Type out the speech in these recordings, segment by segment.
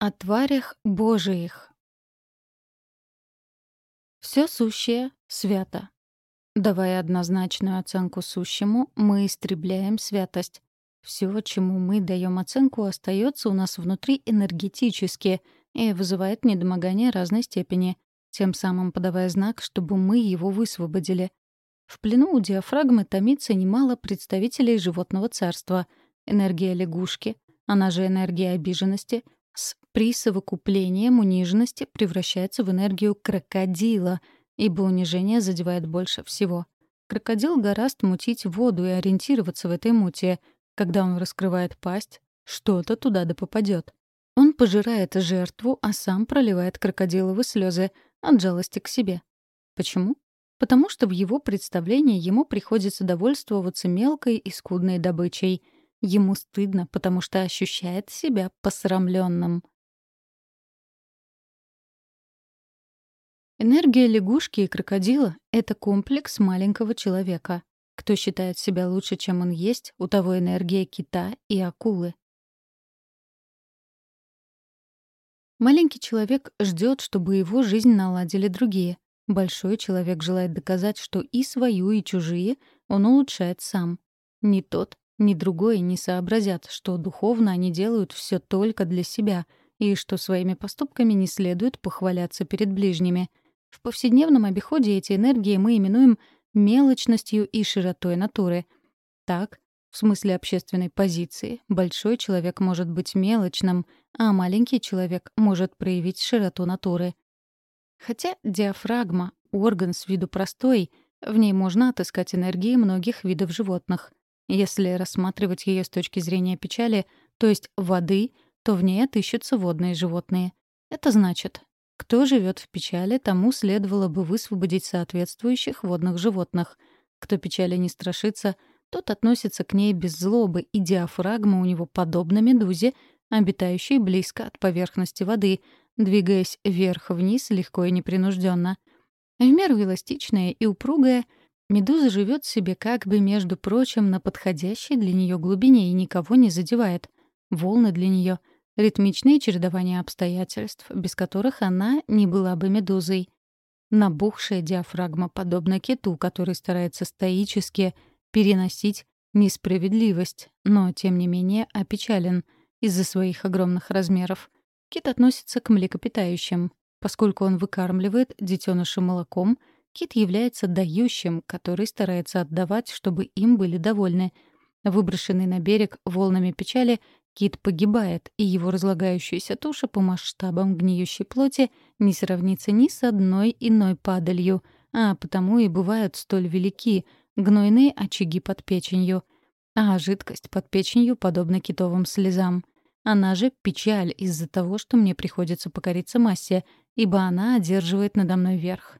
О тварях Божиих. Все сущее свято. Давая однозначную оценку сущему, мы истребляем святость. Все, чему мы даем оценку, остается у нас внутри энергетически и вызывает недомогание разной степени, тем самым подавая знак, чтобы мы его высвободили. В плену у диафрагмы томится немало представителей животного царства. Энергия лягушки, она же энергия обиженности — с присовокуплением униженности превращается в энергию крокодила, ибо унижение задевает больше всего. Крокодил гораст мутить воду и ориентироваться в этой муте. Когда он раскрывает пасть, что-то туда да попадет. Он пожирает жертву, а сам проливает крокодиловые слезы от жалости к себе. Почему? Потому что в его представлении ему приходится довольствоваться мелкой и скудной добычей — Ему стыдно, потому что ощущает себя посрамленным. Энергия лягушки и крокодила — это комплекс маленького человека. Кто считает себя лучше, чем он есть, у того энергия кита и акулы. Маленький человек ждет, чтобы его жизнь наладили другие. Большой человек желает доказать, что и свою, и чужие он улучшает сам. Ни тот, ни другое не сообразят, что духовно они делают все только для себя и что своими поступками не следует похваляться перед ближними. В повседневном обиходе эти энергии мы именуем мелочностью и широтой натуры. Так, в смысле общественной позиции, большой человек может быть мелочным, а маленький человек может проявить широту натуры. Хотя диафрагма — орган с виду простой, в ней можно отыскать энергии многих видов животных. Если рассматривать ее с точки зрения печали, то есть воды, то в ней отыщутся водные животные. Это значит, кто живет в печали, тому следовало бы высвободить соответствующих водных животных. Кто печали не страшится, тот относится к ней без злобы, и диафрагма у него подобна медузе, обитающей близко от поверхности воды, двигаясь вверх-вниз легко и непринужденно. В меру эластичная и упругая — Медуза живет себе как бы, между прочим, на подходящей для нее глубине и никого не задевает. Волны для нее — ритмичные чередования обстоятельств, без которых она не была бы медузой. Набухшая диафрагма подобна киту, который старается стоически переносить несправедливость, но, тем не менее, опечален из-за своих огромных размеров. Кит относится к млекопитающим. Поскольку он выкармливает детеныша молоком — Кит является дающим, который старается отдавать, чтобы им были довольны. Выброшенный на берег волнами печали, кит погибает, и его разлагающаяся туша по масштабам гниющей плоти не сравнится ни с одной иной падалью, а потому и бывают столь велики гнойные очаги под печенью. А жидкость под печенью подобна китовым слезам. Она же печаль из-за того, что мне приходится покориться массе, ибо она одерживает надо мной верх.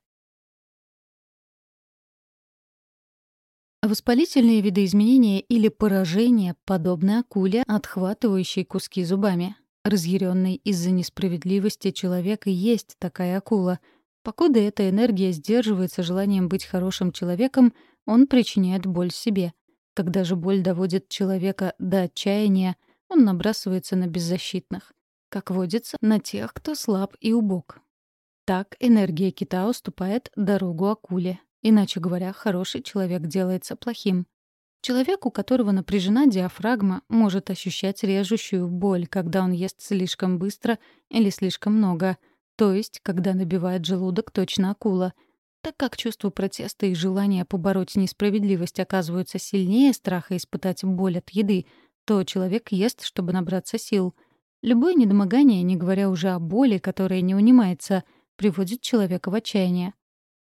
Воспалительные видоизменения или поражения подобны акуле, отхватывающей куски зубами. Разъяренный из-за несправедливости человек и есть такая акула. Покуда эта энергия сдерживается желанием быть хорошим человеком, он причиняет боль себе. Когда же боль доводит человека до отчаяния, он набрасывается на беззащитных. Как водится, на тех, кто слаб и убог. Так энергия кита уступает дорогу акуле, Иначе говоря, хороший человек делается плохим. Человек, у которого напряжена диафрагма, может ощущать режущую боль, когда он ест слишком быстро или слишком много, то есть, когда набивает желудок точно акула. Так как чувство протеста и желание побороть несправедливость оказываются сильнее страха испытать боль от еды, то человек ест, чтобы набраться сил. Любое недомогание, не говоря уже о боли, которая не унимается, приводит человека в отчаяние.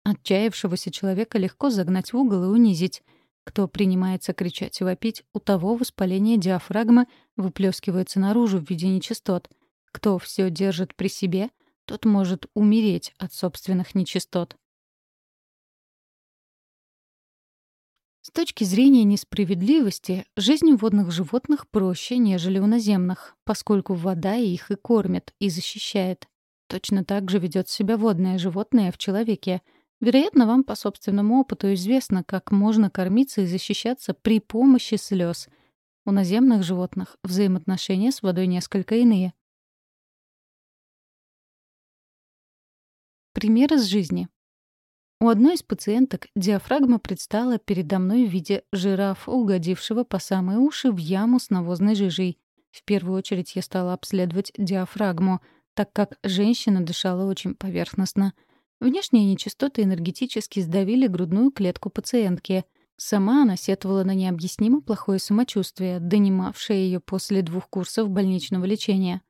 Отчаявшегося человека легко загнать в угол и унизить. Кто принимается кричать и вопить, у того воспаление диафрагмы выплескивается наружу в виде нечистот. Кто все держит при себе, тот может умереть от собственных нечистот. С точки зрения несправедливости, жизнь у водных животных проще, нежели у наземных, поскольку вода их и кормит, и защищает. Точно так же ведет себя водное животное в человеке — Вероятно, вам по собственному опыту известно, как можно кормиться и защищаться при помощи слез. У наземных животных взаимоотношения с водой несколько иные. Пример из жизни. У одной из пациенток диафрагма предстала передо мной в виде жирафа, угодившего по самые уши в яму с навозной жижей. В первую очередь я стала обследовать диафрагму, так как женщина дышала очень поверхностно. Внешние нечистоты энергетически сдавили грудную клетку пациентки. Сама она сетовала на необъяснимо плохое самочувствие, донимавшее ее после двух курсов больничного лечения.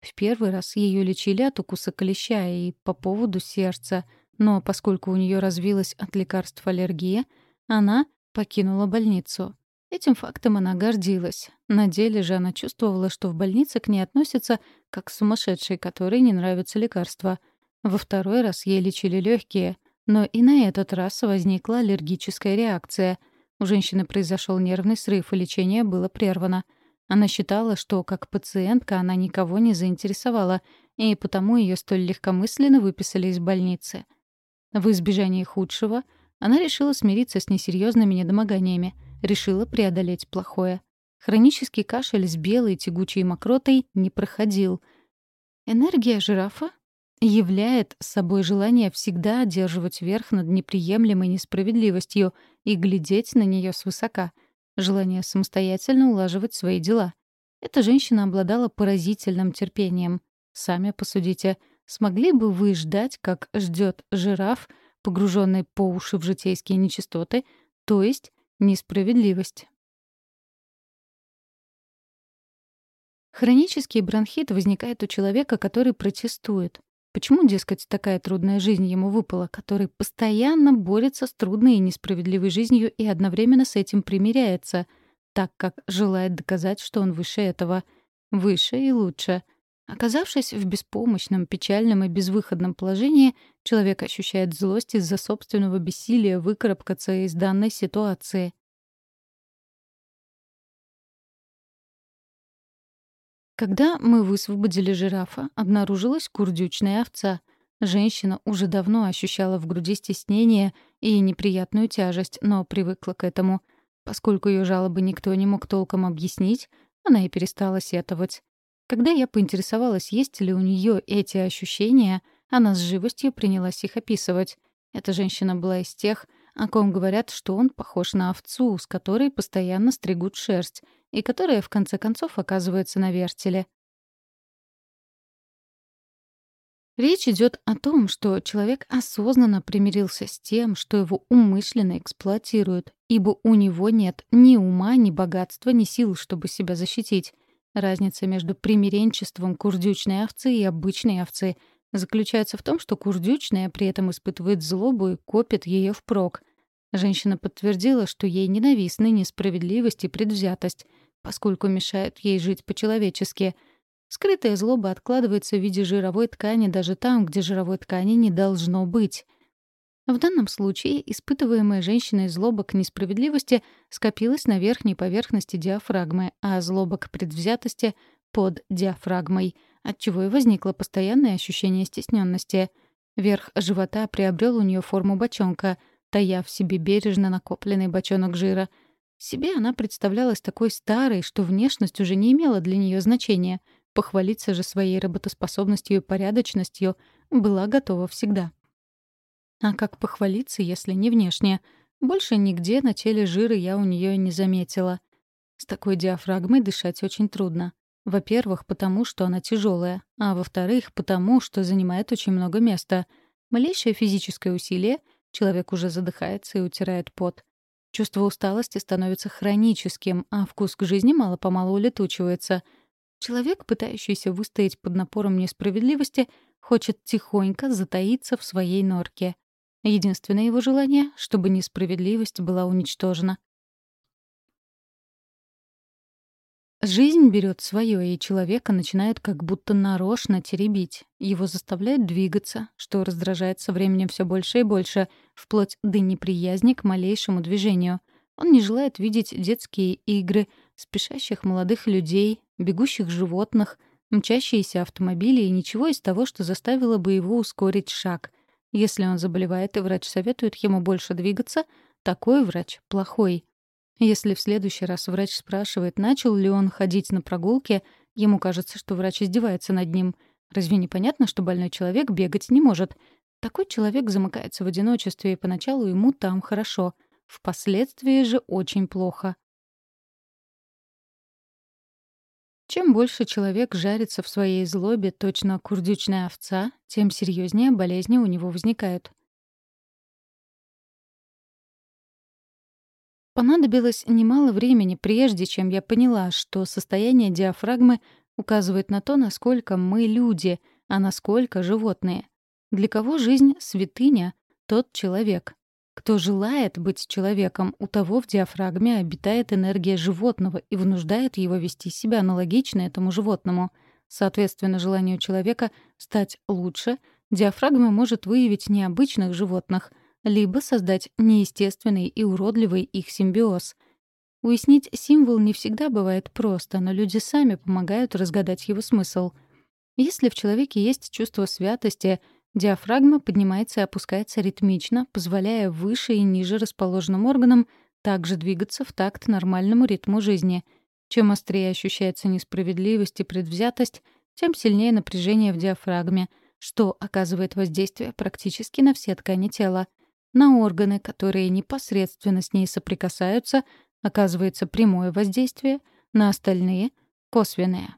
В первый раз ее лечили от укуса клеща и по поводу сердца — но поскольку у нее развилась от лекарств аллергия, она покинула больницу. Этим фактом она гордилась. На деле же она чувствовала, что в больнице к ней относятся как к сумасшедшей, которой не нравятся лекарства. Во второй раз ей лечили легкие, но и на этот раз возникла аллергическая реакция. У женщины произошел нервный срыв, и лечение было прервано. Она считала, что как пациентка она никого не заинтересовала, и потому ее столь легкомысленно выписали из больницы — в избежании худшего она решила смириться с несерьезными недомоганиями, решила преодолеть плохое. Хронический кашель с белой тягучей мокротой не проходил. Энергия жирафа являет собой желание всегда одерживать верх над неприемлемой несправедливостью и глядеть на нее свысока, желание самостоятельно улаживать свои дела. Эта женщина обладала поразительным терпением. Сами посудите — Смогли бы вы ждать, как ждет жираф, погруженный по уши в житейские нечистоты, то есть несправедливость? Хронический бронхит возникает у человека, который протестует. Почему, дескать, такая трудная жизнь ему выпала, который постоянно борется с трудной и несправедливой жизнью и одновременно с этим примиряется, так как желает доказать, что он выше этого, выше и лучше. Оказавшись в беспомощном, печальном и безвыходном положении, человек ощущает злость из-за собственного бессилия выкарабкаться из данной ситуации. Когда мы высвободили жирафа, обнаружилась курдючная овца. Женщина уже давно ощущала в груди стеснение и неприятную тяжесть, но привыкла к этому. Поскольку ее жалобы никто не мог толком объяснить, она и перестала сетовать. Когда я поинтересовалась, есть ли у нее эти ощущения, она с живостью принялась их описывать. Эта женщина была из тех, о ком говорят, что он похож на овцу, с которой постоянно стригут шерсть, и которая в конце концов оказывается на вертеле. Речь идет о том, что человек осознанно примирился с тем, что его умышленно эксплуатируют, ибо у него нет ни ума, ни богатства, ни сил, чтобы себя защитить. Разница между примиренчеством курдючной овцы и обычной овцы заключается в том, что курдючная при этом испытывает злобу и копит ее впрок. Женщина подтвердила, что ей ненавистны несправедливость и предвзятость, поскольку мешают ей жить по-человечески. Скрытая злоба откладывается в виде жировой ткани даже там, где жировой ткани не должно быть — в данном случае испытываемая женщиной злоба к несправедливости скопилась на верхней поверхности диафрагмы, а злоба к предвзятости — под диафрагмой, отчего и возникло постоянное ощущение стесненности. Верх живота приобрел у нее форму бочонка, тая в себе бережно накопленный бочонок жира. Себе она представлялась такой старой, что внешность уже не имела для нее значения. Похвалиться же своей работоспособностью и порядочностью была готова всегда. А как похвалиться, если не внешне? Больше нигде на теле жира я у нее не заметила. С такой диафрагмой дышать очень трудно. Во-первых, потому что она тяжелая, а во-вторых, потому что занимает очень много места. Малейшее физическое усилие — человек уже задыхается и утирает пот. Чувство усталости становится хроническим, а вкус к жизни мало-помалу улетучивается. Человек, пытающийся выстоять под напором несправедливости, хочет тихонько затаиться в своей норке. Единственное его желание — чтобы несправедливость была уничтожена. Жизнь берет свое, и человека начинает как будто нарочно теребить. Его заставляют двигаться, что раздражает со временем все больше и больше, вплоть до неприязни к малейшему движению. Он не желает видеть детские игры, спешащих молодых людей, бегущих животных, мчащиеся автомобили и ничего из того, что заставило бы его ускорить шаг — если он заболевает и врач советует ему больше двигаться, такой врач плохой. Если в следующий раз врач спрашивает, начал ли он ходить на прогулки, ему кажется, что врач издевается над ним. Разве не понятно, что больной человек бегать не может? Такой человек замыкается в одиночестве, и поначалу ему там хорошо. Впоследствии же очень плохо. Чем больше человек жарится в своей злобе, точно курдючная овца, тем серьезнее болезни у него возникают. Понадобилось немало времени, прежде чем я поняла, что состояние диафрагмы указывает на то, насколько мы люди, а насколько животные. Для кого жизнь — святыня, тот человек. Кто желает быть человеком, у того в диафрагме обитает энергия животного и вынуждает его вести себя аналогично этому животному. Соответственно, желанию человека стать лучше, диафрагма может выявить необычных животных — либо создать неестественный и уродливый их симбиоз. Уяснить символ не всегда бывает просто, но люди сами помогают разгадать его смысл. Если в человеке есть чувство святости, диафрагма поднимается и опускается ритмично, позволяя выше и ниже расположенным органам также двигаться в такт нормальному ритму жизни. Чем острее ощущается несправедливость и предвзятость, тем сильнее напряжение в диафрагме, что оказывает воздействие практически на все ткани тела — на органы, которые непосредственно с ней соприкасаются, оказывается прямое воздействие, на остальные — косвенное.